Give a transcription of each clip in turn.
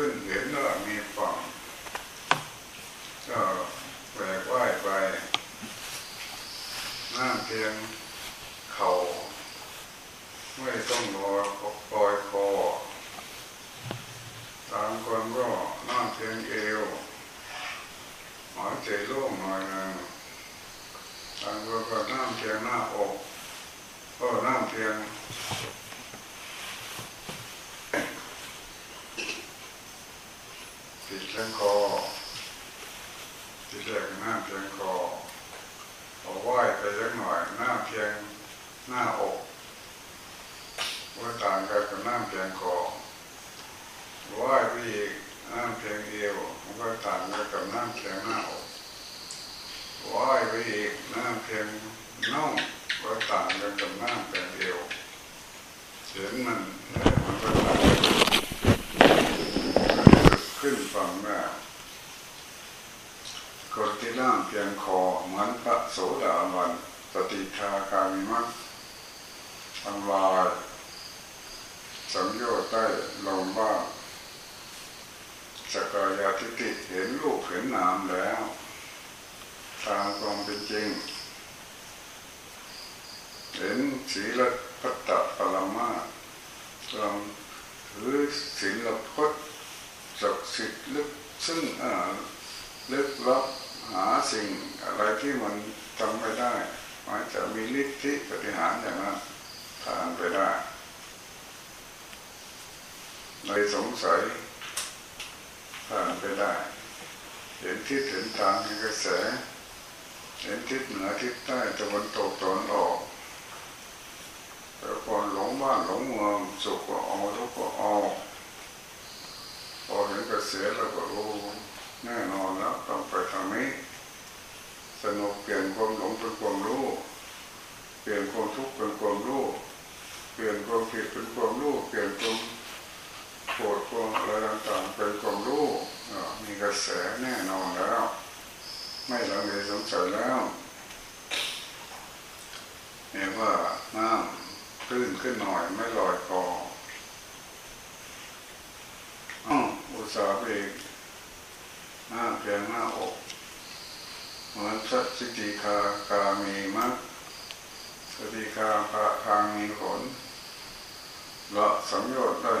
ขึ้นเห็นว่ามีฝั่งก็แหวกว่ายไปน้ำเพียงเข่าไม่ต้องรอปล่อยคอตามคนก็น้ำเพียงเอวหายใจโล่งหน่อยนึงบางคนก็น้ำเพียงหน้าอกก็น้ำเพียงติดแข้งคอติดแรกหน้าเพียงคอเอาไหวไปเล็กหน่อยหน้าเพียงหน้าอกว่าต่างกันกับหน้าเพียงคอไหวไปอีกหน้าเพียงเอวมันก็ต่างกันกับหน้าเพียงหน้าอกว่ายไปอีกหน้าเพียงน่องก็ต่างกันกับหน้าเพียงเอวเสียงมันมันก็ต่างกันขึ้นฟังได้คนที่นั่งเพียงคอเหมือนพระโสดาบันสติทาคามิมักทำลายสังโยชน์ได้ลงบ้าง สกายาทิฏฐิเห็นรูปเห็นนามแล้ว ตามความเป็นจริง เห็นศีลพัตตปรมาลองถือศีลพจน์ศักดิ์สิทธิ์ลึกซึ่งอ่าลึกลับหาสิ่งอะไรที่มันทำไม่ได้มันจะมีฤทธิปฏิหารอย่างนั้นผ่านไปได้เลยสงสัย ผ่านไปได้เห็นทิศเห็นทางเห็นกระแส เห็นทิศเหนือทิศใต้ตะวันตกตะวันออกแต่ก่อนหลงบ้านหลงเมืองสุขก็เอาทุกข์ก็เอาพอเห็นกระแสแล้วก็รู้แน่นอนแล้วต้องไปทางนี้สนุกเปลี่ยนความหลงเป็นความรู้ เปลี่ยนความทุกข์เป็นความรู้ เปลี่ยนความผิดเป็นความรู้ เปลี่ยนความ โกรธความอะไรต่างๆเป็นความรู้มีกระแสแน่นอนแล้ว ไม่ลังเลสงสัยแล้วเห็นว่าน้ำตื้นขึ้นหน่อยไม่ลอยคออ้าวอุตสาห์ไปอีกหน้าเพียงหน้าอกเหมือนสัจจิคากามีมักสติคาพระทางมีผลละสัมโยชน์ได้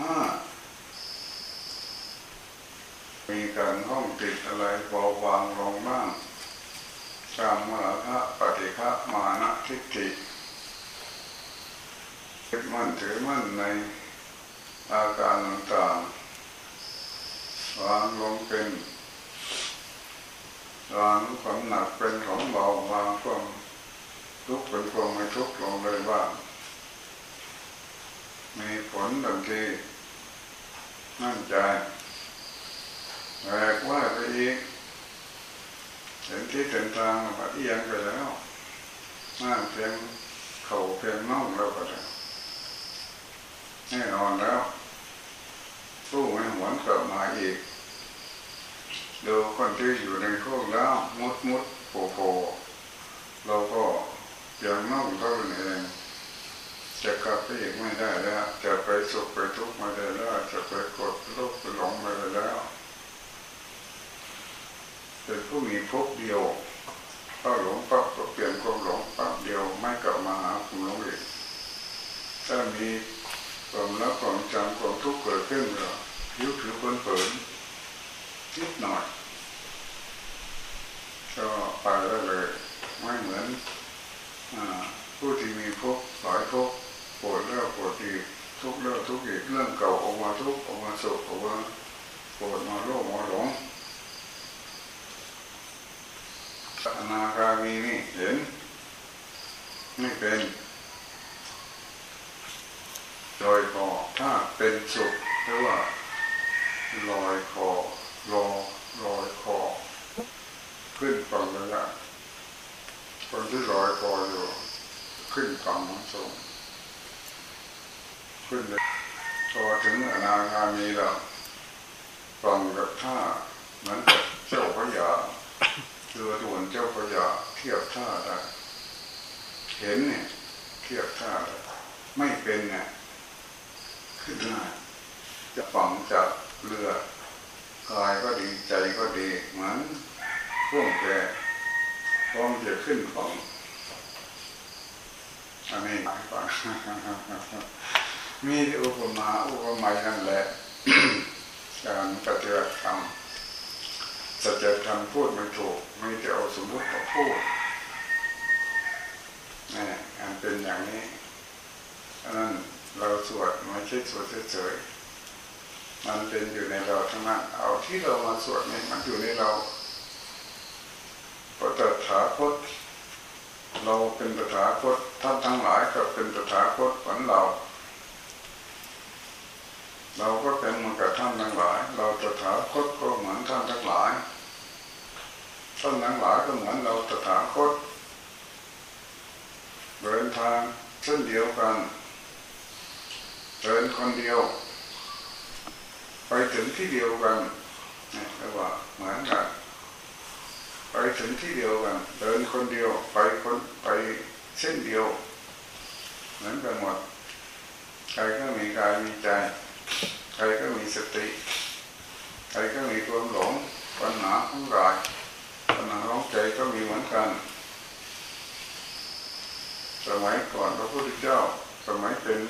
ห้ามีการห้องติดอะไรเบาบางลงบ้างสางมรณะปฏิฆะมานะทิฏฐิยึดมั่นถือมั่นในอาการต่างๆวางลงเป็นวางความหนักเป็นของเบาวางความทุกข์เป็นความไม่ทุกข์ลงเลยบ้าง มีผลทันทีมั่นใจแหวกว่าไปอีกเห็นที่เห็นทางมันเอียงไปแล้วน้าเพียงเข่าเพียงน่องแล้วก็ได้แน่นอนแล้วสู้ไม่หวนกลับมาอีกดูคนที่อยู่ในพวกแล้วมุดมุดโผโผเราก็เพียงน่องเท่านั้นเอง จะกลับไปอีกไม่ได้แล้ว จะไปสุขไปทุกข์ไม่ได้แล้ว จะไปกดโลกไปหลงไม่ได้แล้ว เป็นผู้มีภพเดียวก็หลงปั๊บก็เปลี่ยนความหลงปั๊บเดียวไม่กลับมาหาความหลงอีกถ้ามีความรักความจำความทุกข์เกิดขึ้นก็ยุบถือคนเปิดนิดหน่อย ก็ไปได้เลย ไม่เหมือนผู้ที่มีภพหลายภพ ปวดแล้วปวดอีกทุกข์แล้วทุกอีกเรื่องเก่าออกมาทุกออกมาสุขออกมาปวดมาโลภมาหลงอนาคามีนี่เห็นไม่เป็นลอยคอถ้าเป็นสุขหรือว่าลอยคอรอลอยคอขึ้นฟังเลยละคนที่ลอยคออยู่ขึ้นฟังมันส่ง ขึ้นเลยพอถึงอนาคามีแล้วฟังกับท่าเหมือนกับเจ้าพระยาเรือด่วนเจ้าพระยาเทียบท่าได้เห็นเนี่ยเทียบท่าได้ไม่เป็นเนี่ยขึ้นได้จะฝังจากเรือกายก็ดีใจก็ดีเหมือนพ่วงแกพร้อมจะขึ้นฝังอันนี้หมายฟังมี มีอุปมาอุปไมยนั่นแหละการปฏิบัติธรรมสัจธรรมพูดไม่ถูกไม่จะเอาสมมติมาพูดนี่อันเป็นอย่างนี้อันนั้นเราสวดไม่ใช่สวดเฉยๆมันเป็นอยู่ในเราทั้งนั้นเอาที่เรามาสวดนี่มันอยู่ในเราปตถาคตเราเป็นปถาคตท่านทั้งหลายก็เป็นปถาคตเหมือนเรา เราก็เป็นเหมือนกับท่านทั้งหลาย เราตถาคตก็เหมือนท่านทั้งหลาย ท่านทั้งหลายก็เหมือนเราตถาคตเดินทางเส้นเดียวกันเดินคนเดียว ไปถึงที่เดียวกันนี่เรียกว่าเหมือนกันไปถึงที่เดียวกัน เดินคนเดียวไปคนไปเส้นเดียว เหมือนกันหมดใครก็มีกายมีใจ ใครก็มีสติใครก็มีความหลงปัญหาของกายปัญหาของใจก็มีเหมือนกัน สมัยก่อนพระพุทธเจ้า สมัยเป็น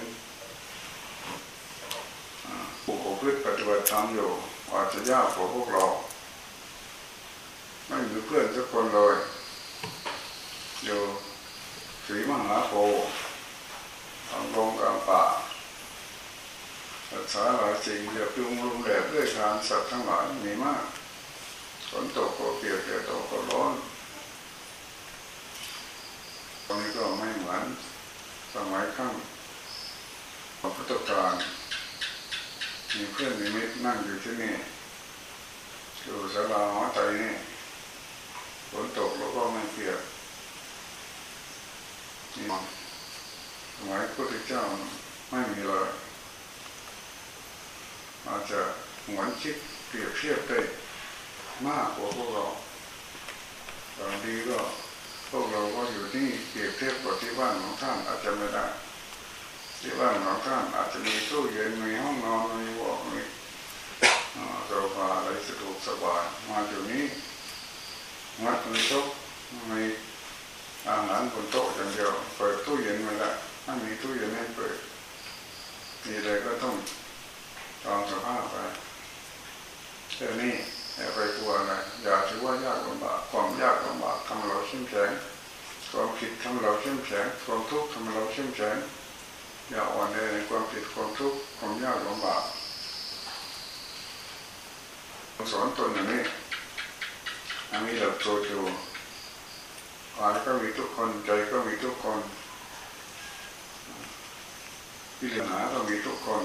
ผู้ประพฤติปฏิบัติธรรมอยู่อาจจะยากกว่าพวกเรา ไม่มีเพื่อนสักคนเลยอยู่สีมหาโพธิ์ลงกลางป่า รักษาหลายสิ่งเรียบยุงรุมแดดด้วยการสัตว์ทั้งหลายมีมากฝนตกก็เปียกแดดตกก็ร้อนตรงนี้ก็ไม่เหมือนสมัยข้างพระพุทธการมีเพื่อนนิมิตรนั่งอยู่ที่นี่อยู่สลาหอใจนี่ฝนตกแล้วก็ไม่เปียกนี่สมัยพระพุทธเจ้าไม่มีเลย อาจจะหมือนคิดเปรียบเทียบได้มากกว่าพวกเราบางทีก็พวกเราก็อยู่ที่เปรียบเทียบกับที่บ้านของท่านอาจจะไม่ได้ ที่บ้านของท่านอาจจะมีตู้เย็นมีห้องนอนมีวอกมีโซฟาอะไรสะดวกสบายมาอยู่นี้มัดมีโต๊ะมีอาหารบนโต๊ะอย่างเดียวเปิดตู้เย็นไม่ได้ไม่มีตู้เย็นให้เปิดมีอะไรก็ต้อง ตามสภาพไปเดี๋ยวนี้อย่าไปกลัวอะไรอย่าถือว่ายากลำบากความยากลำบากทำเราเข้มแข็งความผิดทำเราเข้มแข็งความทุกข์ทำเราเข้มแข็งอย่าอ่อนแอในความผิดความทุกข์ความยากลำบากสอนตนอย่างนี้อันนี้เราโจโจกายก็มีทุกคนใจก็มีทุกคนพิจาณาก็มีทุกคน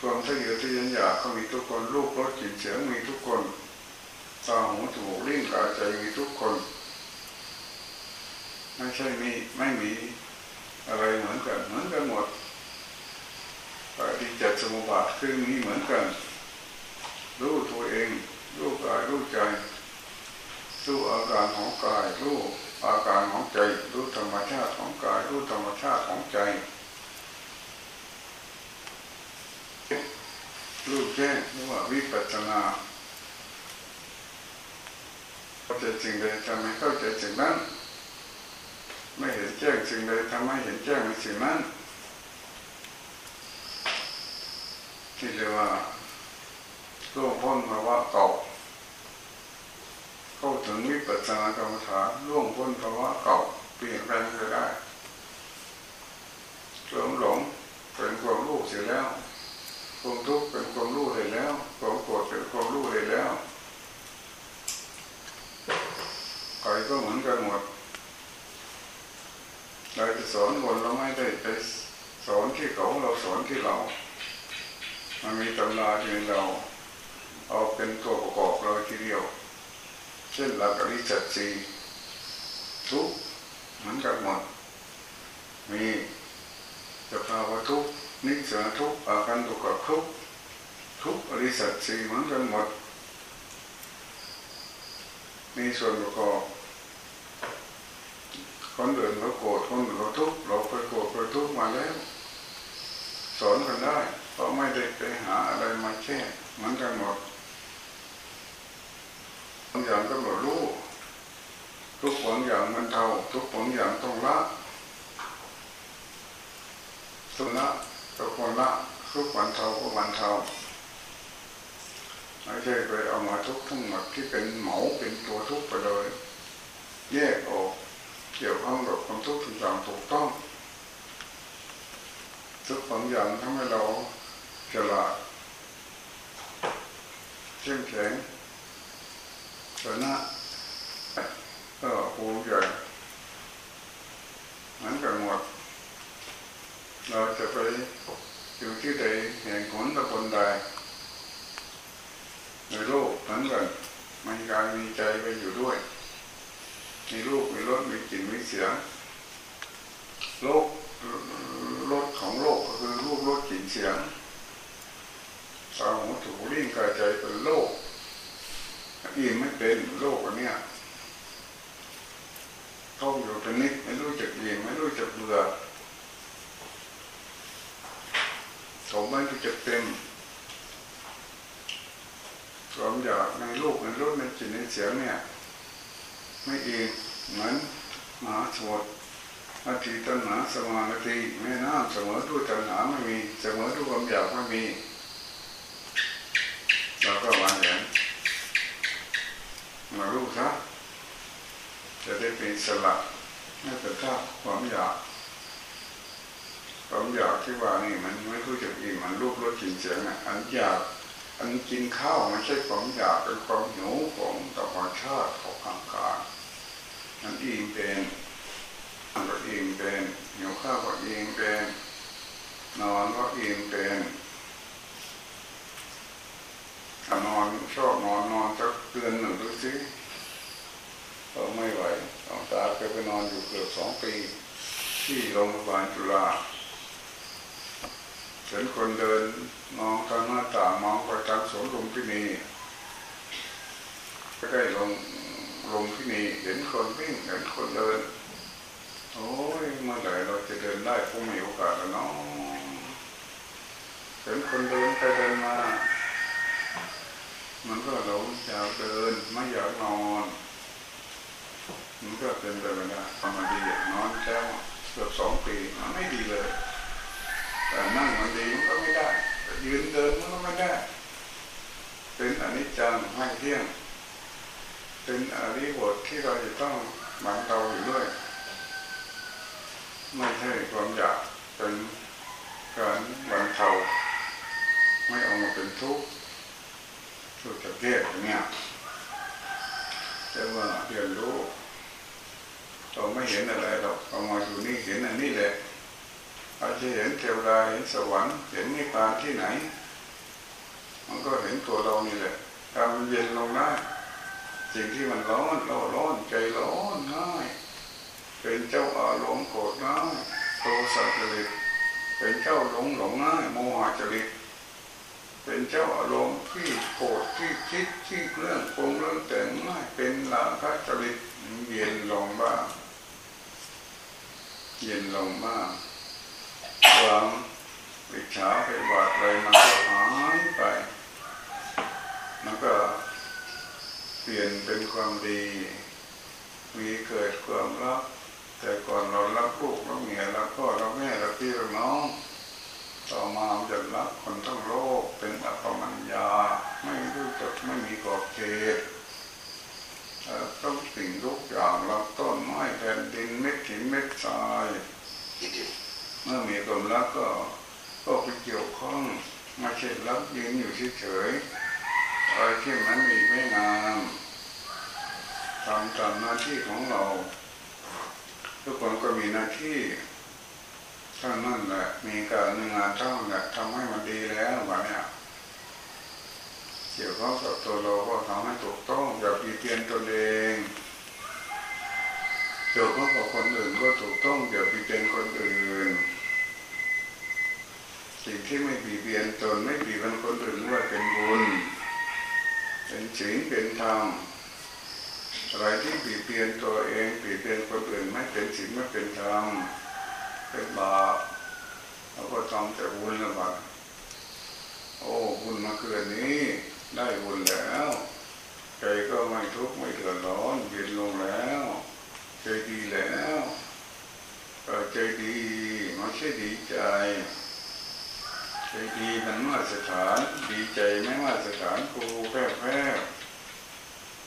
ความทะเยอทะยานอยากก็มีทุกคนรูปรสกลิ่นเสียงมีทุกคนตาหูจมูกลิ้นกายใจมีทุกคน ไม่ใช่มีไม่มีอะไรเหมือนกันเหมือนกันหมดปฏิจจสมุปบาทคือมีเหมือนกัน รู้ตัวเองรู้กายรู้ใจรู้อาการของกายรู้อาการของใจรู้ธรรมชาติของกายรู้ธรรมชาติของใจ รู้แจ้งเรียกว่าวิปัสสนาเข้าใจสิ่งใดทำให้เข้าใจสิ่งนั้น ไม่เห็นแจ้งสิ่งใดทำให้เห็นแจ้งในสิ่งนั้นที่เรียกว่าล่วงพ้นภาวะเก่าเข้าถึงวิปัสสนากรรมฐานล่วงพ้นภาวะเก่าเปลี่ยนแปลงไปได้หลงหลงเป็นความรู้เสียแล้ว ความทุกข์เป็นความรู้เลยแล้วความโกรธเป็นความรู้เลยแล้วใครก็เหมือนกันหมดเราจะสอนคนเราไม่ได้ไปสอนที่เขาเราสอนที่เรา มันมีตำราที่เรา เอาเป็นตัวประกอบเราทีเดียว เช่นหลักอริยสัจสี่ทุกเหมือนกันหมด มีสภาวะทุก นิสสัทุกอาการตุกทุกทุกอริสัจสี่เหมือนกันหมด มีส่วนประกอบคนอื่นเขาโกรธคนอื่นเขาทุกข์เราไปโกรธไปทุกข์มาแล้ว สอนกันได้เพราะไม่ได้ไปหาอะไรมาแค่เหมือนกันหมดบางอย่างก็หมดรู้ทุกบางอย่างมันเท่า ทุกบางอย่างต้องละทุกละ กคนละทุกวันเท่าก็วันเท่าไม่ใช่ไปเอามาทุกทั้งหมดที่เป็นเหมาเป็นตัวทุกไปเลย แยกออกเกี่ยวข้องกับความทุกข์ทุกอย่างถูกต้องทุกบางอย่างทำให้เราฉลาดเข้มแข็งชนะก็ภูมิใจเหมือนกันหมด เราจะไปอยู่ที่ใดแห่งหนตะบนใดในโลกเหมือนกันมีกายมีใจไปอยู่ด้วย มีรูปมีรสมีกลิ่นมีเสียงโลกรสของโลกก็คือรูปรสกลิ่นเสียงตาหูถูลิ้นกายใจเป็นโลกอิ่มไม่เป็นโลกอันเนี้ยเข้าอยู่เป็นนิดไม่รู้จักอิ่มไม่รู้จักเบื่อ ผมม่รู้จักเต็มความอยากในโลกในรสในกลิ่นในเสียงเนี่ย ไม่อิ่มเหมือนมหาสมุทรนาทีตัณหาสมาธิแม่น้ำเสมอด้วยตัณหาไม่มีเสมอด้วยความอยากไม่มีเราก็วางแผนมารู้ครับจะได้เป็นสลักไม่เป็นท่าความอยาก ความอยากที่ว่านี่มันไม่รู้จักอิ่มมันรูปรสกลิ่นเสียงอะอันอยากอันกินข้าวไม่ใช่ความอยากเป็นความหิวของธรรมชาติของร่างกายมันอิ่มเป็นมันก็อิ่มเป็นหิวข้าวก็อิ่มเป็นนอนก็อิ่มเป็นถ้านอนชอบนอนนอนสักเดือนหนึ่งดูสิก็ไม่ไหวตองตาเคยไปนอนอยู่เกือบสองปี ที่โรงพยาบาลจุฬา เห็นคนเดินมองทางหน้าต่างมองไปทางสวนลุมพินีใกล้ลงลงพินีเห็นคนวิ่งเห็นคนเดิน โอ้ยเมื่อไหร่เราจะเดินได้คงมีโอกาสแล้วเนาะเห็นคนเดินไปเดินมา มันก็เราอยากเดินไม่อยากนอนมันก็เป็นไปไม่ได้ทำมาดีนอนแล้วเกือบสองปีมันไม่ดีเลย แต่นั่งมันดีมันก็ไม่ได้ยืนเดินมันก็ไม่ได้ เป็นอนิจจังไม่เที่ยง เป็นอริบทที่เราจะต้องบังเราอยู่ด้วย ไม่ใช่ความอยากเป็นการบันเทาไม่เอามาเป็นทุกข์สุดจะแก้เนี่ยแต่ว่าเรียนรู้เราไม่เห็นอะไรเราเอามาอยู่นี่เห็นอันนี้แหละ อาจจะเห็นเทวดาเห็นสวรรค์เห็นนิพพานที่ไหน มันก็เห็นตัวเรานี่แหละการมันเย็นลงได้สิ่งที่มันร้อนเราร้อนใจร้อนง่ายเป็นเจ้าอารมณ์โกรธง่ายโทสะจริตเป็นเจ้าหลงหลงง่ายโมหะจริตเป็นเจ้าอารมณ์ที่โกรธที่คิดที่เรื่องปรุงเรื่องแต่งง่ายเป็นลาภจริตเย็นลงบ้างเย็นลงบ้าง ความวิชาไปบาดอะไรมันก็หายไป มันก็เปลี่ยนเป็นความดี มีเกิดความรัก แต่ก่อนเรารักลูกรักเมียรักพ่อรักแม่รักพี่รักน้องต่อมาจะรักคนทั้งโลกเป็นอัปมัญญา ไม่รู้จักไม่มีขอบเขตต้องสิ่งทุกอย่างรักต้นไม้แผ่นดินเม็ดหินเม็ดทราย เมื่อมีความรักก็ก็ไปเกี่ยวข้องม่ใช่รักยืนอยู่เฉยๆอะไรที่มันมีไม่งามทำตามหน้าที่ของเรา ทุกคนก็มีหน้าที่ท่านั่นแหละมีการงานเท่านั้นแหละทำให้มันดีแล้ววันเนี้ยเกี่ยวข้องกับตัวเราก็ทำให้ถูกต้องอย่าปีเตียนตัวเองเกี่ยวข้องกับคนอื่นก็ถูกต้องอย่าปีเตียนคนอื่น สิ่งที่ไม่ปีเตียนตนไม่ปีเป็นคนอื่นว่าเป็นบุญ เป็นศีลเป็นธรรมอะไรที่ปีเตียนตัวเองปีเตียนคนอื่นไม่เป็นศีลไม่เป็นธรรมเป็นบาปเราก็ทฟังแต่บุญแล้วบ้างโอ้บุญมาเกินนี้ได้บุญแล้วใจก็ไม่ทุกข์ไม่เดือดร้อนเย็นลงแล้วใจดีแล้วใจดีไม่ใช่ดีใจ ใจดีมันมาสถานดีใจไม่มาสถานครูแพ้แพ้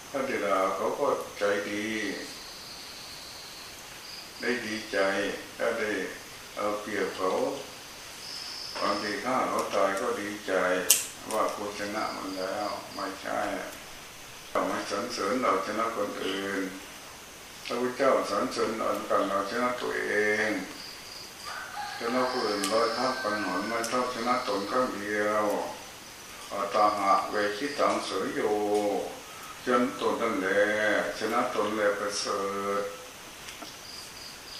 พระเดลาเขาก็ใจดี ได้ดีใจถ้าได้เอาเปรียบเขาบางทีข้าเขาตายก็ดีใจ ว่ากูชนะมันแล้วไม่ใช่เราไม่สรรเสริญเราชนะคนอื่นพระพุทธเจ้าสรรเสริญเรากันเราชนะตัวเอง ชนะคนอื่นร้อยเท่ากันหนอนไม่เท่าชนะตนข้างเดียวอาตาหะเวคิตังเสุริโยจนตนนั่นแหละชนะตนแหละประเสริฐ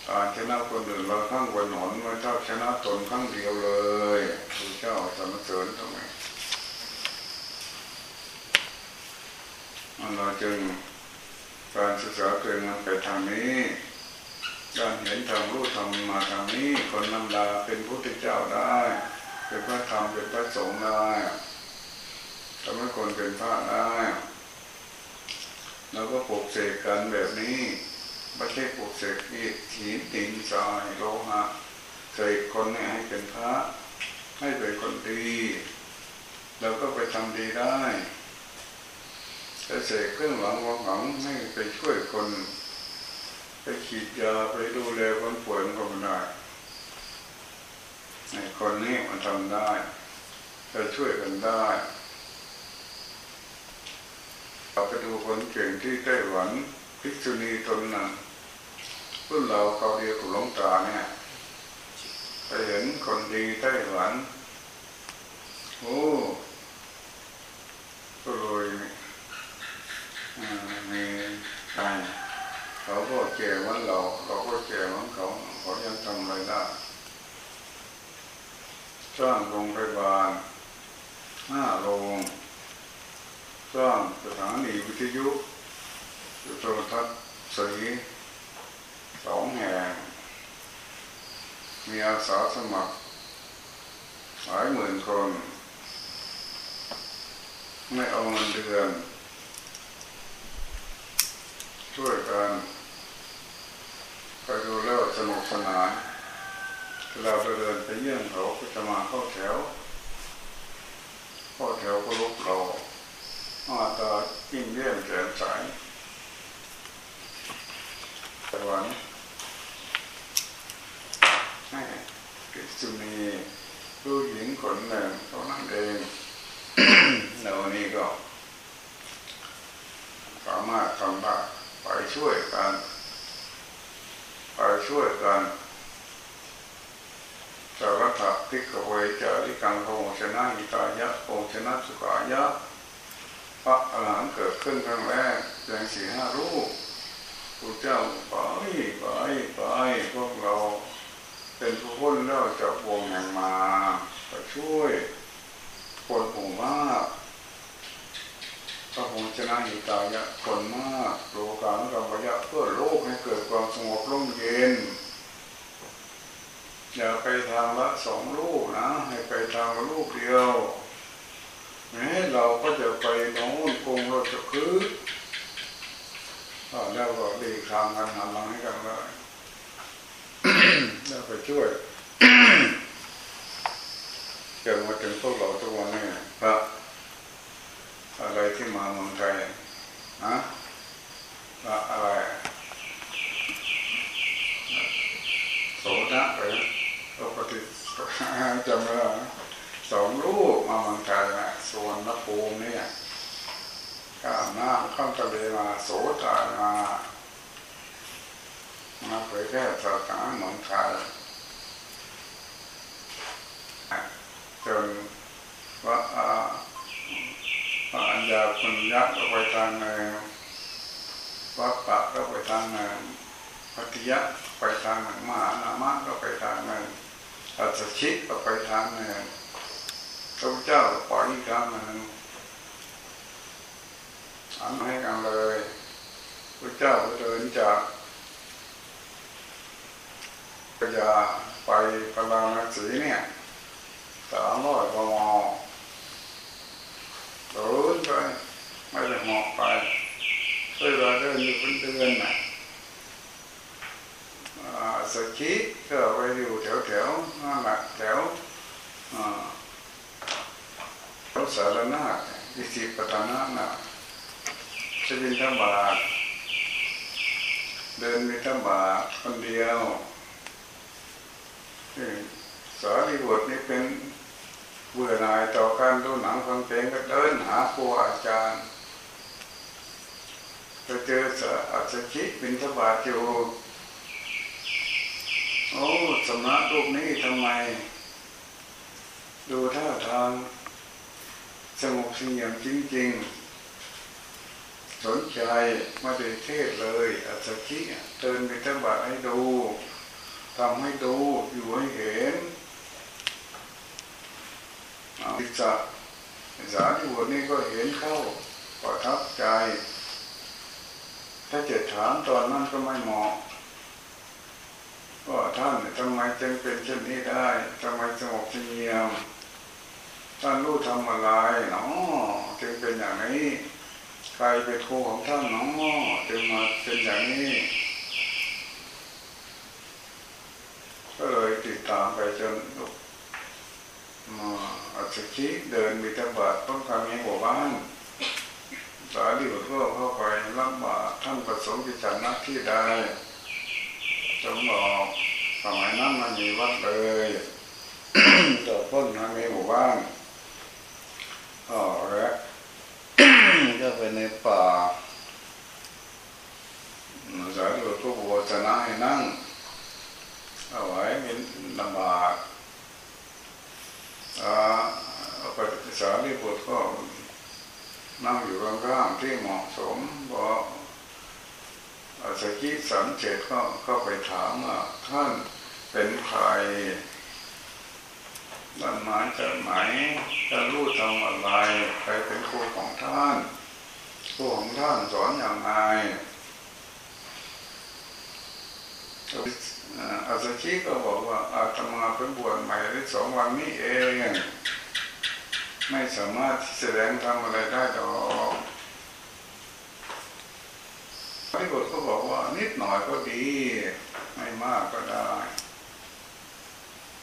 การชนะคนอื่นเราข้างวันหนอนไม่เท่าชนะตนข้างเดียวเลยพระเจ้าสรรเสริญตรงนี้เราจึงการศึกษาเกิดมันไปทางนี้ การเห็นทางรู้ทำมาทางนี้คนนำลาเป็นพุทธเจ้าได้ เป็นพระธรรมเป็นพระสงฆ์ได้ทำให้คนเป็นพระได้แล้วก็ปลุกเสกกันแบบนี้ไม่ใช่ปลุกเสกอิฐหินติงทรายโลหะเสกคนให้เป็นพระ ให้เป็นคนดีแล้วก็ไปทำดีได้จะเสกเครื่องหลังวังหลังให้ไปช่วยคน ไปขีดยาไปดูแลคนป่วยมันก็ไม่ได้ในคนนี้มันทำได้จะช่วยกันได้เราไปดูคนเก่งที่ไต้หวันพิกษุณีตนนั้นรุ่นเราเขาเรียกหลวงตาเนี่ยไปเห็นคนดีไต้หวันโอ้ก็เลยมีใคร เขาก็แก่เหมือนเรา เราก็แก่เหมือนเขาเขายังทำอะไรได้สร้างโรงพยาบาลห้าโรงสร้างสถานีวิทยุโทรทัศน์สีสองแห่ง มีอาสาสมัครหลายหมื่นคน ไม่เอาเงินเดือน ช่วยกัน ไปดูแล้วสนุกสนานเราเดินไปเยี่ยมเขาก็จะมาเข้าแถว เข้าแถวก็ลุกเรามาตายิ่งเยี่ยมแจ่มใสสวรรค์ให้กิจมีผู้หญิงคนหนึ่งเท่านั้นเองเรานี่ก็สามารถทำได้ไปช่วยกัน ไปช่วยกันสารถัพิกเวจาริกังโหชนะหิตายะโอชนะสุขายะพระอรหันต์เกิดขึ้นครั้งแรกเพียงสี่ห้ารูปพระเจ้าไปไปไปพวกเราเป็นผู้พ้นแล้วจากวงแห่งมาไปช่วยคนหมู่มาก ระองค์ชนะหิตายะคนมากโลกาลกรรมยะเพื่อโลกให้เกิดความสงบร่มเย็น อย่าไปทางละสองลูกนะ ให้ไปทางละลูกเดียวแม้เราก็จะไปโน้นกงเราจะคืนแล้วก็ดีทางกันหันหลังให้กันเลยแล้วไปช่วยจนมาถึงพวกเราทุกวันนี้พระ อะไรที่มาเมืองไทยนะอะไรโสดะไปปกติจำได้สองลูกมาเมืองไทยนะส่วนนภูมิเนี่ยข้ามน้ำข้ามทะเลมาโสดามามาเผยแพร่ศาสนาเมืองไทยจนว่า พระอัญญาคุณยักษ์ก็ไปทางหนึ่งวัดปะก็ไปทางหนึ่งพัทยะไปทางหนึ่งมหานามะก็ไปทางหนึ่งอัศชิตก็ไปทางหนึ่งพระเจ้าปล่อยกทางหนึ่งอันให้กันเลยพระเจ้าเดินจากพญาไปพลาณสีเนี่ยสามร้อยกม เดินไปไม่ได้เหาะไปเวลาเดินอยู่เป็นเดือนน่ะสกิก็ไปอยู่แถวแถวนั่นแหละแถวแถวสารนาอิสิปตานาน่ะจะบินธบาตเดินบินธบาตคนเดียวสารีบุตรนี่เป็น เบื่อหน่ายต่อการดูหนังฟังเพลงก็เดินหาครูอาจารย์ไปเจอสอัศจิบินทบาทอยู่โอ้สำนักรูปนี้ทำไม ดูท่าทางสงบสงบจริง ๆสนใจมาเดเทศเลยอัศจิเดินบินทบาทให้ดูทำให้ดูอยู่ให้เห็น อิสระสาที่บทนี้ก็เห็นเข้าประทับใจ ถ้าเจะถามตอนนั้นก็ไม่เหมาะว่าท่านทำไมจึงเป็นเช่นนี้ได้ทำไมสงบเงียบท่านรู้ทำอะไรเนาะจึงเป็นอย่างนี้ ใครเป็นครูของท่านเนาะจึงมาเป็นอย่างนี้ก็เลยติดตามไปจน อัศชิเดินมีธบาตต้องการมีหัวบ้านสาดีบุตรก็เข้าไปรับบาตท่านประสงค์ที่จัดหน้าที่ได้จงบอกสมัยนั้นมันมีวัดเลยต่อพ้นมันมีหมู่บ้านอ๋อแล้วก็ไปในป่าสาดีบุตรก็บวชนะให้นั่งเอาไว้เป็นลำบากปฏิ สารีบุตรก็นั่งอยู่ข้างๆที่เหมาะสมบอกอาสกิสันเจตก็เข้าไปถามว่าท่านเป็นใครบ้านหมายจากไหนจะรู้ทำอะไร ใครเป็นครูของท่านครูของท่านสอนอย่างไรอาสชิก็บอกว่าอาตมาเป็นบวชใหม่ได้สองวันนี้เอง ไม่สามารถแสดงทำอะไรได้ดอกที่บทก็บอกว่านิดหน่อยก็ดี ไม่มากก็ได้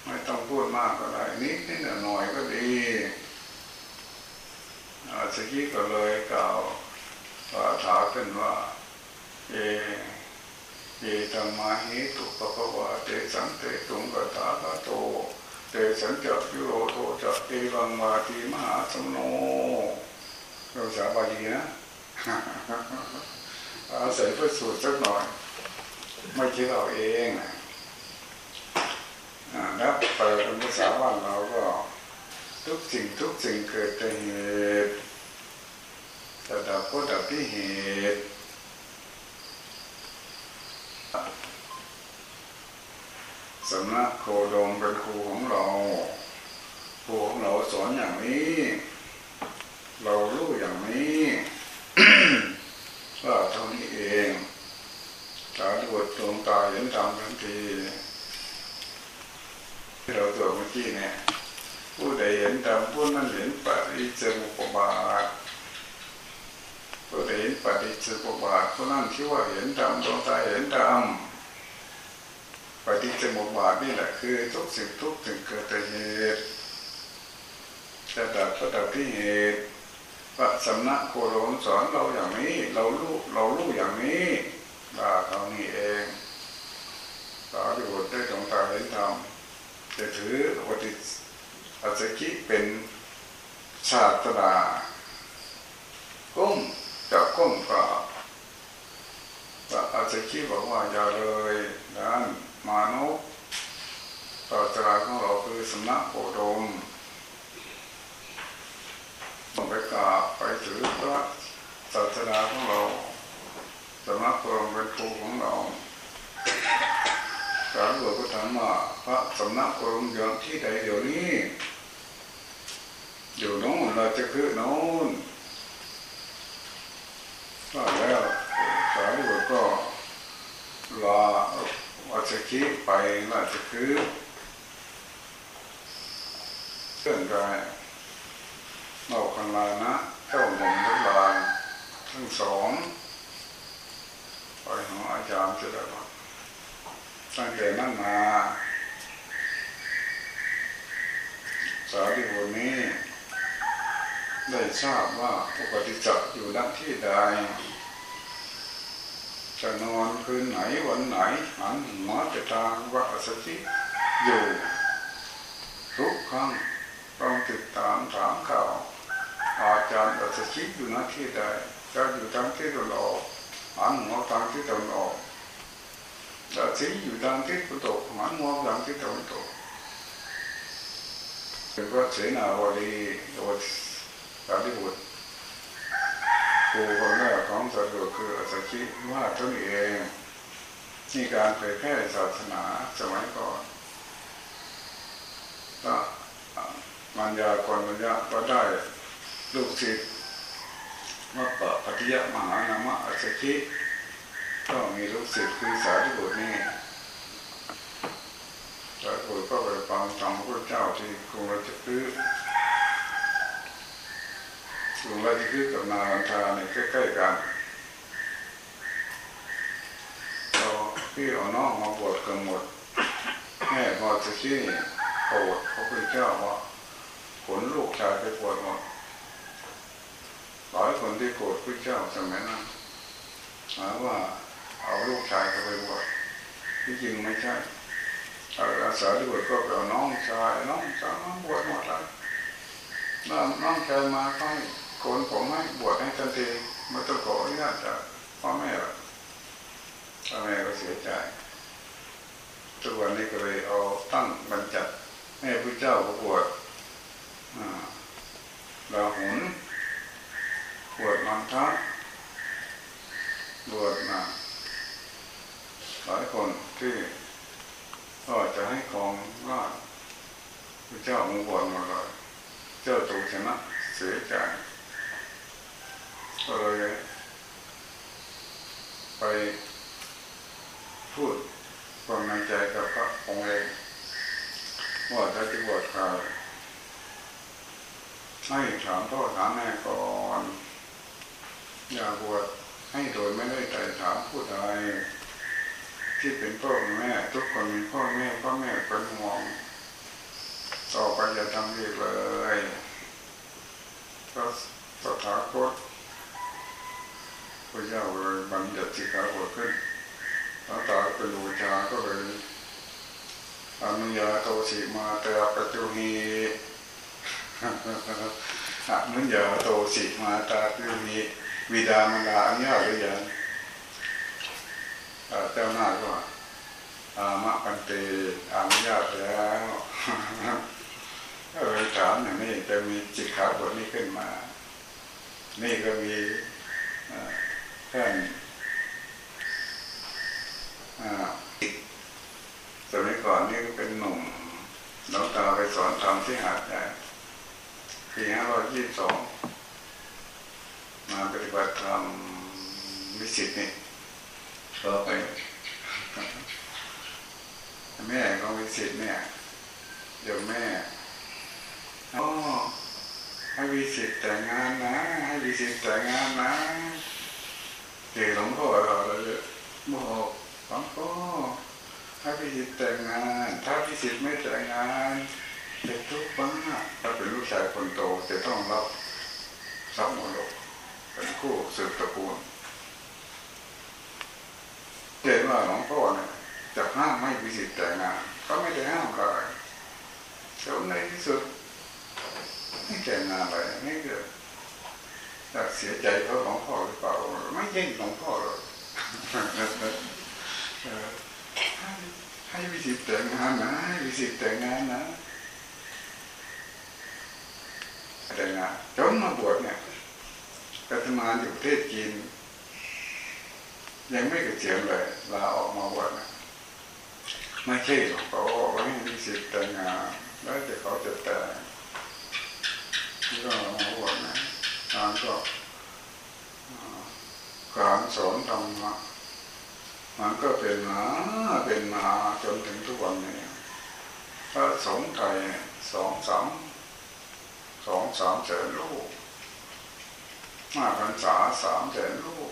ไม่ต้องพูดมากก็ได้ นิดนิดหน่อยก็ดีอาสชิก็เลยกล่าวว่าถาขึ้นว่า เอเยธรรมาหิตุปะปะวะเตสังเตตุงกถาคโต สังจักยุโรโทจะเอวังวาทีมหาสมโนเราสาบาลีนะอาศัยพระสูตรสักหน่อย ไม่คิดเอาเองแล้วไปเป็นภาษาบ้านเราก็ ทุกสิ่งทุกสิ่งเกิดแต่เหตุแต่ดับก็ดับที่เหตุ สำนักโคดมเป็นครูของเราครูของเราสอนอย่างนี้ เรารู้อย่างนี้ก็เท่านี้เองตาดูดดวงตาเห็นธรรมทันทีที่เราตัวเมื่อกี้เนี่ยผู้ใดเห็นธรรมผู้นั้นเห็นปฏิจจุปบาทผู้ใดเห็นปฏิจจุปบาทผู้นั้นที่ว่าเห็นธรรมดวงตาเห็นธรรม ปฏิจจสมุปบาทนี่แหละคือทุกสิ่งทุกสิ่งเกิดแต่เหตุจะดับก็ดับที่เหตุพระสำนักโคโรนสอนเราอย่างนี้ เรารู้เรารู้อย่างนี้ว่าเขานี่เองสาธุบุตรได้ตรงตาเห็นธรรมจะถือปฏิอัศกิเป็นชาตราก้มจับก้มก็พระอัศกิบอกว่าอย่าเลยนั้น มานุษย์ต่อจราของเราคือสำนักโคดมต้องไปกราบไปถือพระศาสนาของเราสำนักโคดมเป็นครูของเราการหลวงก็ถามว่าพระสำนักโคดมอยู่ที่ใดเดี๋ยวนี้ อยู่โน้นเราจะคือโน้นก็แล้วสายหลวงก็ลา ชคิไปน่าจะคือเครื่องกายนอกคันลานะเจ้าหม่อมทั้งลายทั้งสองไปหาอาจารย์จะได้ว่างตั้งแต่นั้นมาสารีบุตรนี้ ได้ทราบว่าปกติจักอยู่ณที่ใด จะนอนคืนไหนวันไหนหันหัวจะทางว่าสติอยู่ ทุกครั้งต้องติดตามถามข่าวอาจารย์อัศชิอยู่ณที่ใดจะอยู่ทางที่ตะวันออกหันหัวทางที่ตะวันออกจะชิอยู่ทางที่ตะวันตกหันหัวทางที่ตะวันตกเป็นพระเสนาวดีโดยสารีบุตร รูคนแรกของสารบุตรคืออัศชิว่าท่านเองนี่การเผยแพร่ศาสนาสมัยก่อนก็มัญญาก่อนมัญญาก็ได้ลูกศิษย์วัดปะปฏิยะมหานามะอัศชิก็มีลูกศิษย์คือสารีบุตรนี่สารีบุตรก็ไปฟังธรรมพระเจ้าที่กรุงราชคฤห์ กรุงราชคฤห์กับนาลันทาเนี่ยใกล้ๆกันเราพี่เอาน้องมาบวชกันหมดแม่พอจะชี้โกรธพระพุทธเจ้าว่าขนลูกชายไปบวชหมดหลายคนที่โกรธพระเจ้าสมัยนั้นหมายว่าเอาลูกชายเขาไปบวชที่จริงไม่ใช่อาสาที่บวชก็เอาน้องชายน้องชายน้องบวชหมดแล้วน้องชายมาให้โก นผมให้บวชให้ทันทีไม่ต้องขออนุญาตจากพ่อแม่หรอกพ่อแม่ก็เสียใจทุกวันนี้ก็เลยเอาตั้งบรรจัดให้พระเจ้าบวชเราหุนบวชมันทับวชมาหลายคนที่ก็จะให้กองราชพระเจ้ามาบวชหมดเลยเจ้าตูชนะเสียใจ ก็เลยไปพูดความในใจกับพระองค์เองว่าจะจะบวชใครให้ถามพ่อถามแม่ก่อนอย่าบวชให้โดยไม่ได้ใจถามผู้ใดที่เป็นพ่อแม่ทุกคนมีพ่อแม่พ่อแม่เป็นห่วงต่อไปอย่าทำอีกเลยก็สถาคต ระเจ้าเลยบัญญัติสิกขาบทขึ้นพระตาเป็นบูชาก็เลยอนุญาโตสิมาเตปจุหีอนุญาโตสิมาตาปจุหีวิดามันดาอนุญาหรือยังเจ้าหน้าก็อามะปันเตอนุญาตแล้วเลยถามอย่างนี้จะมีจิตขาบทนี้ขึ้นมา นี่ก็มี ท่านสมัยก่อนนี่ก็เป็นหนุ่มน้องตาไปสอนทำที่หาดใหญ่ปีห้าร้อยยี่สิบสองมาปฏิบัติธรรมวิสิตนี่ก็ไปแม่ของวิสิตเนี่ยเดี๋ยวแม่อ๋อให้วิสิตแต่งงานนะ ให้วิสิตแต่งงานนะ เจอหลวงพ่อเราเลยบอกหลวงพ่อถ้าพิสิทธิ์แต่งงาน ถ้าพิสิทธิ์ไม่แต่งงานจะทุกข์มากถ้าเป็นลูกชายคนโตจะต้องรับทรัพย์มรดกเป็นคู่สืบตระกูลเห็นว่าหลวงพ่อเนี่ยจะห้ามไม่พิสิทธิ์แต่งงาน ก็ไม่ได้ห้ามเลยแต่ในที่สุดไม่แต่งงานเลยไม่เกิด แต่เสียใจเพราะหลวงพ่อหรือเปล่า ไม่ใช่หลวงพ่อหรอกให้วิสิตแต่งงานนะให้วิสิตแต่งงานนะแต่งงานจนมาบวชเนี่ยก็ทำงานอยู่ประเทศจีนยังไม่เกษียณเลยลาออกมาบวชนะไม่ใช่หรอกเขาบอกว่าให้วิสิตแต่งงานแล้วจะเขาจะแต่งก็มาบวชนะงาน ก็การสอนธรรมะมันก็เป็นมาเป็นมาจนถึงทุกวันนี้พระสงฆ์ไทยสองสามสองสามแสนลูกห้าพรรษาสามแสนลูก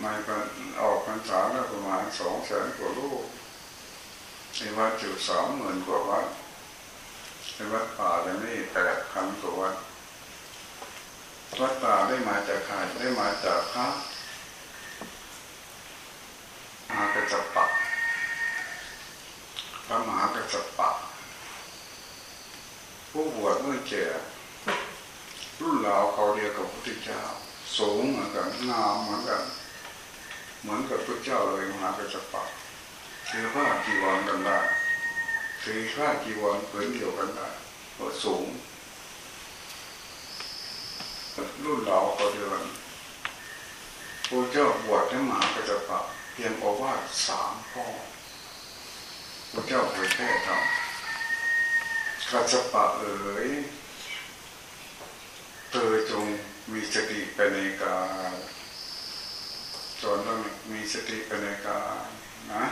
ในออกพรรษาแล้วประมาณสองแสนกว่าลูกในวัดจุดสองหมื่นกว่าวัดในวัดป่าจะนี่แปดพันกว่าวัด วัดป่าได้มาจากใครได้มาจากพระมหากระจับปะพระมหากระจับปะผู้บวชเมื่อเจอรุ่นเราเขาเดียวกับพระพุทธเจ้า สูงเหมือนกันงามเหมือนกันเหมือนกับพระเจ้าเลยมหากระจับปะคือผ้าจีวรกันได้คือผ้าจีวรผืนเดียวกันได้สูง รุ่นเราเขาเดียวกันพระเจ้าบวชให้มหากระจับปะเพียงโอวาทสามข้อพระเจ้าเผยแพร่ทำกัจจปะเอ๋ยเธอจงมีสติไปในกายจนต้องมีสติไปในกายนะ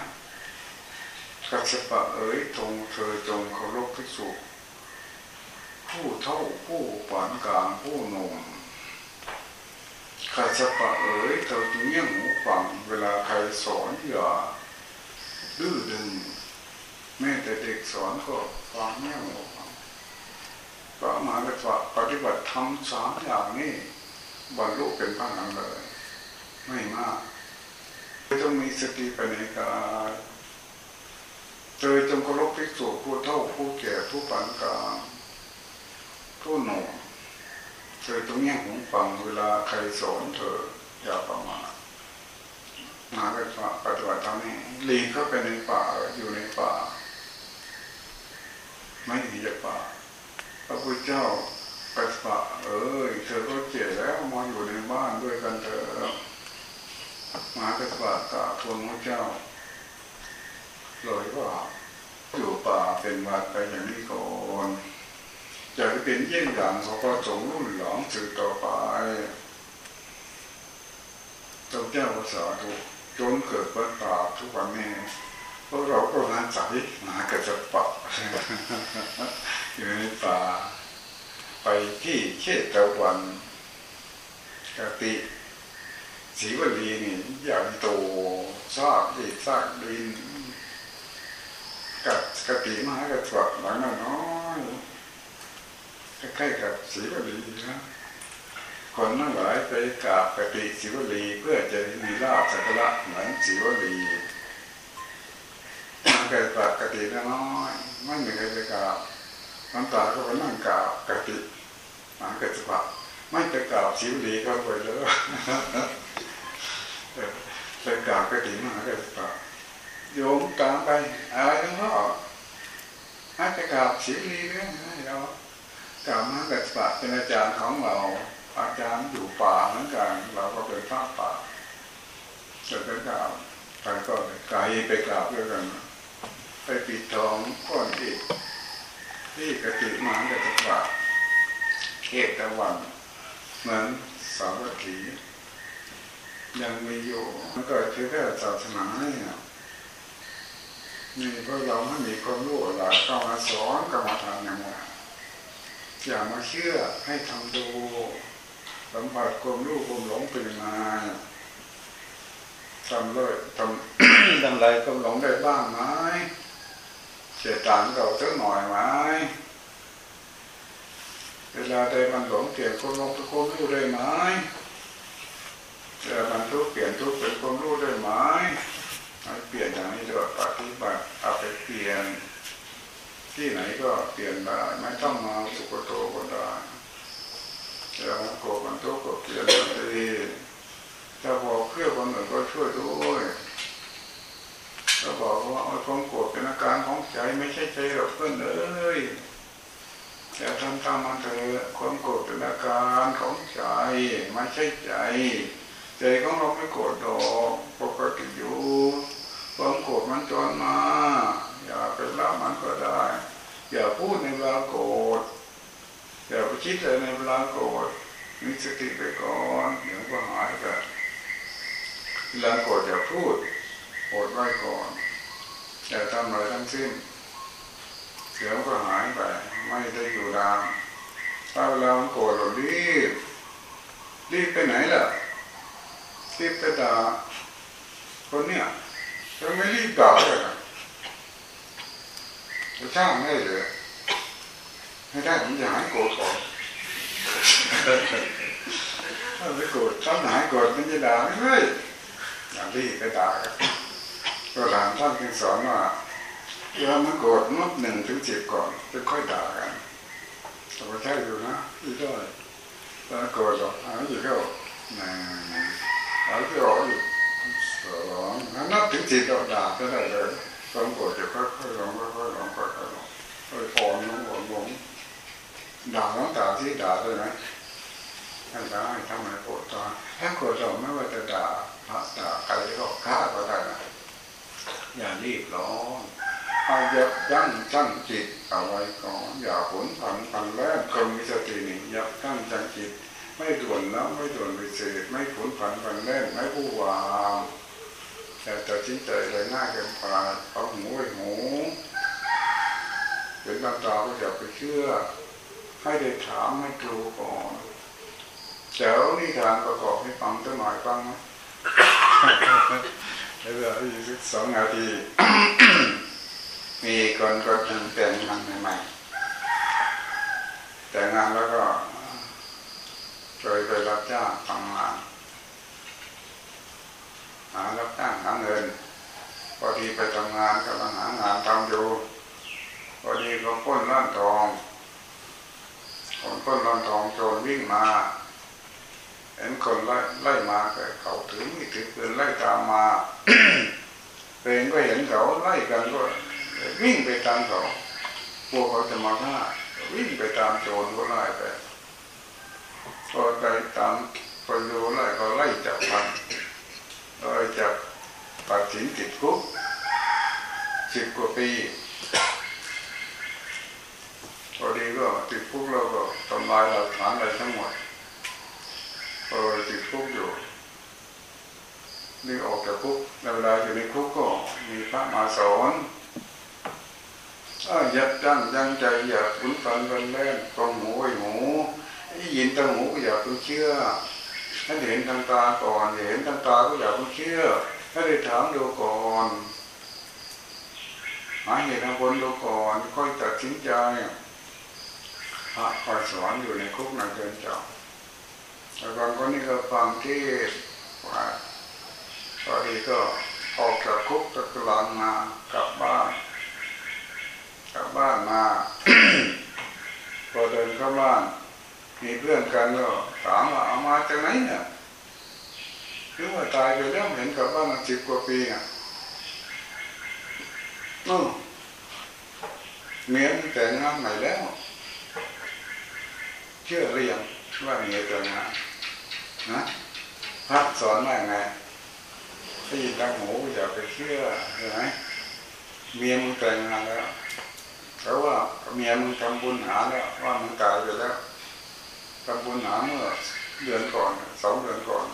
กัจจปะเอ๋ยจงเธอจงเคารพภิกษุผู้เท่าผู้ปานกลางผู้หนุ่ม กัจจปะเอ๋ยเธอจงเงี่ยหูฟังเวลาใครสอนอย่าดื้อดึงแม้แต่เด็กสอนก็ฟังเงี่ยหูฟังพระมหากษัตริย์ปฏิบัติทำสามอย่างนี้บรรลุเป็นพระอรหันต์เลย ไม่มากต้องมีสติไปในกาเธอจงเคารพภิกษุผู้เท่าผู้แก่ผู้ปานกลางผู้หนุ่ม เธอต้องแง่หูฟังเวลาใครสอนเธออย่าประมาทมาปฏิบัติปฏิบัติธรรมนี่หลีกเข้าไปในป่าอยู่ในป่า ไม่หนีจากป่าพระพุทธเจ้าปฏิบัติเอ้ยเธอก็เจ็บแล้วมาอยู่ในบ้านด้วยกันเถอะมาปฏิบัติกราบทูลพระเจ้าเลยว่าอยู่ป่าเป็นวัดไปอย่างนี้ก่อน จะเป็นเยี่ยงอย่างเขาก็สงรุ่นหลังสืบต่อไปพระเจ้าภาษาทุกจนเกิดปัญหาทุกวันนี้พวกเราก็งานสายมากระจับปะอยู่ในป่าไปที่เขตวันกติศรีวลีนี่ใหญ่โตซากที่ซากดินกับกติมหากระจับหลังน้อย ใกล้ๆกับศรีวลีนะคนทั้งหลายไปกราบกติศรีวลีเพื่อจะมีลาภสักการะเหมือนศรีวลีเกิดปกติน้อยไม่มีใครไปกราบน้ำตาก็ไปนั่งกราบกติหาเกิดสภาพไม่ไปกราบศรีวลีก็ไปเลยไปกราบกติมหาเกิดสภาพโยมตามไปอะไรทั้งพ่อให้ไปกราบศรีวลีด้วยให้เรา กรามากิดสภาพเป็นอาจารย์ของเรา อาจารย์อยู่ป่าเหมือนกัน เราก็เป็นพระป่าเกิดไปกราบใครก็ไกลไปกราบด้วยกัน ไปปิดทองก้อนอิฐที่กติมากติกว่าเขตตะวันเหมือนสาวัตถียังมีอยู่มันก็คือแค่ศาสนาเนี่ยนี่เพวกเราไม่มีความรู้อะไรเข้ามาสอนกรรมฐานอย่างว่า อย่ามาเชื่อให้ทำดูสัมผัสความรู้ความหลงเป็นยังไงทำเลยทำทำไรความหลงได้บ้างไหมเสียตังค์เราสักหน่อยไหมเวลาใดมันหลงเปลี่ยนความหลงเป็นความรู้ได้ไหมเวลามันทุกข์เปลี่ยนทุกข์เป็นความรู้ได้ไหมเปลี่ยนอย่างนี้ด้วยปฏิบัติเอาไปเปลี่ยน ที่ไหนก็เปลี่ยนได้ไม่ต้องมาสุกโตก็ได้เวลามันโกรธมันทุกข์ก็เปลี่ยนได้ถ้าบอกเพื่อคนอื่นก็ช่วยด้วยถ้าบอกว่าเอาความโกรธเป็นอาการของใจไม่ใช่ใจหรอกเพื่อนเอ้ยอย่ทำตามมันเถอะความโกรธเป็นอาการของใจไม่ใช่ใจ ใจของเราไม่โกรธดอกปกติอยู่ความโกรธมันจรมา อย่าไปละมันก็ได้ อย่าพูดในเวลาโกรธอย่าไปคิดอะไรในเวลาโกรธมีสติไปก่อนเดี๋ยวก็หายไปเวลาโกรธอย่าพูดโกรธไว้ก่อนอย่าทำอะไรทั้งสิ้นเดี๋ยวก็หายไป ไม่ได้อยู่นานถ้าเราโกรธเรารีบรีบไปไหนล่ะรีบไปด่าคนเนี้ยจะไม่รีบด่าเลย จะช่างได้เลยให้ได้ผมจะหายโกรธก่อนถ้าไม่โกรธถ้าหายโกรธมันจะด่าไม่ได้อย่างที่ไปด่าก็หลานท่านจึงสอนว่าเวลามันโกรธนับหนึ่งถึงสิบก่อนจะค่อยด่ากันแต่ว่ใช่อยู่นะอีกด้วยตอนโกรธหรอกหายอีกแล้วหนึ่งหายที่ออกอีกสองนับถึงสิบเราด่าก็ได้เลย ความโกรธจะค่อยๆลงค่อยๆลงค่อยๆลงค่อยๆอ่อนลงอ่อนลงด่าต้องด่าที่ด่าด้วยไหมให้ได้ทำไมโกรธตอนถ้าโกรธเราไม่ว่าจะด่าพระด่าใครก็ฆ่าก็ได้นะอย่ารีบร้อนเอายับยั้งชั่งจิตเอาไว้ก่อนอย่าผลผันผันแรกคนมีสติหนึ่งยับยั้งชั่งจิต ไม่ด่วนแล้วไม่ด่วนไปเสดไม่ผลผันผันแรกไม่ผู้วาง แต่ตัดสินใจเลยง่ายเกินไปเอาหูไว้หูเป็นตาตาก็อย่าไปเชื่อ ให้ได้ถามให้ครูก่อนเจ้านิทานประกอบให้ฟังตัวหน่อยฟังไหมแล้วเดี๋ยวอีกสองนาที มีคนคนหนึ่งแต่งงานใหม่ๆแต่งงานแล้วก็เคยไปรับจ้างทำงานารับจ้างหาเงิน พอดีไปทำงานกำลังหางานทำอยู่ พอดีก็พ้นร้านทองคนพ้นร้านทองโจรวิ่งมา เห็นคนไล่ไล่มาแต่เขาถือมีดถือปืนไล่ตามมาเป็นก็เห็นเขาไล่กันก็วิ่งไปตามเขาพวกเขาจะมาฆ่าวิ่งไปตามโจรก็ไล่ไปพอไปตามไปดูไล่ก็ไล่จับมัน เลยจับตัดสินติดคุกสิบกว่าปีพอดีก็ติดคุกแล้วก็ทำลายหลักฐานอะไรทั้งหมดพอติดคุกอยู่นี่ออกจากคุกในเวลาอยู่ในคุกก็มีพระมาสอนยัดยั้งยังใจอย่าขุนฟันกันเล่นกองหูไอ้หูยินตาหูอย่าเพิ่งเชื่อ ถ้าเห็นทางตาก่อนเห็นทางตาก็อย่าเพิ่งเชื่อ ถ้าได้ถามดูก่อนหาเหตุผลดูก่อนค่อยตัดสินใจพระคอยสอนอยู่ในคุกนาเกินจบแต่บางคนนี่ก็ฟังที่ว่าพอดีก็ออกจากคุกตะกลางมากลับบ้านกลับบ้านมาพอเดินเข้าบ้าน มีเพื่อนกันก็ถามว่าเอามาจากไหนเนี่ยคือว่าตายไปแล้วเห็นกับบ้านมาสิบกว่าปีอะนู่เมียแต่งงานใหม่แล้ว เชื่อหรือยังว่าเมียแต่งงานนะพักสอนว่าไงได้ยินทางหูอย่าไปเชื่อใช่ไหมเมียมึงแต่งงานแล้วเพราะว่าเมียมึงทำบุญหาแล้วว่ามึงตายไปแล้ว ทำบุญหนาเมื่อเดือนก่อนสองเดือนก่อน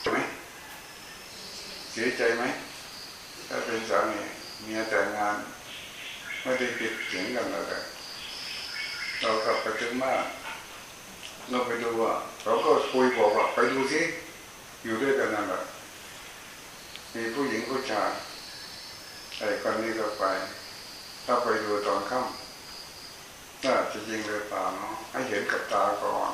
ใช่ไหมเสียใจไหมถ้าเป็นสามีเมียแต่งงานไม่ได้ปิดเสียงกันอะไรเรากลับไปถึงบ้านเราไปดูว่าเราก็คุยบอกว่าไปดูสิอยู่ด้วยกันนั่นแหละมีผู้หญิงผู้ชายไอ้คนนี้ก็ไป ถ้าไปดูตอนค่ำ น่าจะจริงหรือเปล่าเนาะให้เห็นกับตาก่อน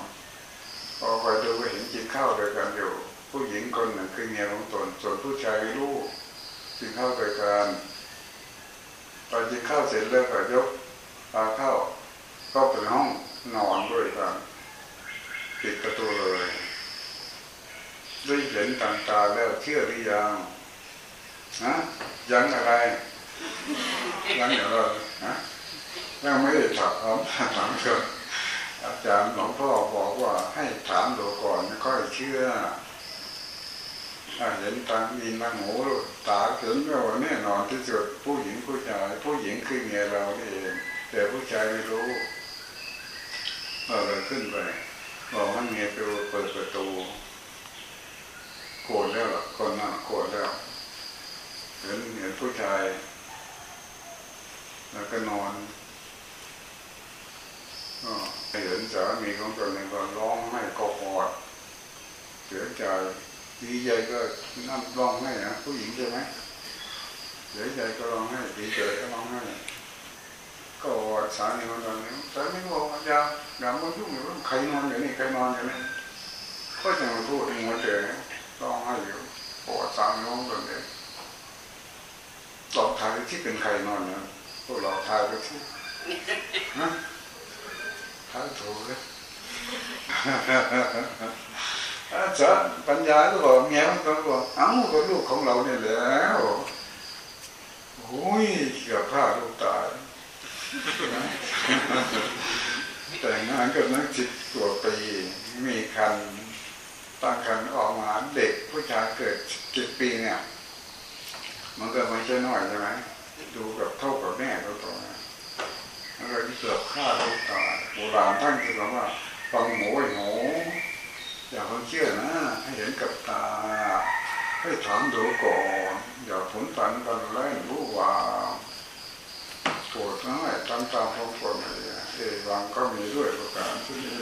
พอไปดูก็เห็นกินข้าวด้วยกันอยู่ ผู้หญิงคนหนึ่งคือเมียของตนส่วนผู้ชายลูกกินข้าวด้วยกันตอนกินข้าวเสร็จแล้วก็ยกตาข้าวก็เป็นห้องนอนด้วยกันปิดประตูเลยด้วยเห็นต่างตาแล้วเชื่อหรือยังนะยังอะไรยังอย่างไรนะ ยังไม่ได้ถามถามก่อนอาจารย์หลวงพ่อบอกว่าให้ถามดูก่อนค่อยเชื่อเห็นตามีนางหูตาถึงก็แน่นอนที่สุดผู้หญิงผู้ชายผู้หญิงคือเมียเราเองแต่ผู้ชายไม่รู้เราเลยขึ้นไปบอกว่าเมียไปเปิดประตูโกรธแล้วคนนั้นโกรธแล้วเห็นเห็นผู้ชาย แล้วก็นอน เห็นสามีของตนเองก็ร้องไห้กอดเสียใจดีใจก็นั่งร้องไห้นะผู้หญิงใช่ไหมเสียใจก็ร้องไห้ดีใจก็ร้องไห้ก็สามีของตนเองสามีบอกว่าอย่าอย่ามายุ่งอยู่ใครนอนอยู่นี่ใครนอนอยู่นี่ก็จะมาพูดหัวใจร้องไห้อยู่ปวดสามีของตนเองลองทายที่เป็นใครนอนเนี่ยพวกเราทายไปที่นะ ทายถูกเลยอาจารย์ปัญญาก็บอกเมียมันก็บอกเอ้าก็ลูกของเราเนี่ยแล้วโอ้ยเกือบพลาดลูกตายแต่งงานกับนักจิตตัวปีมีคันตั้งคันออกมาเด็กผู้ชายเกิดจิตปีเนี่ย มันก็ไม่ใช่น้อยใช่ไหมดูกับเท่ากับแม่ตัวตรงนั้ อะไรที่เกือบฆ่าลูกตายโบราณท่านคือคำว่าฟังหมูหมูอย่าเพิ่งเชื่อนะให้เห็นกับตา ให้ถามดูก่อนอย่าผลตันกันแล่รู้ว่าโกรธง่ายตามตามความกดเลยเอวังก็มีด้วยประการที่นี้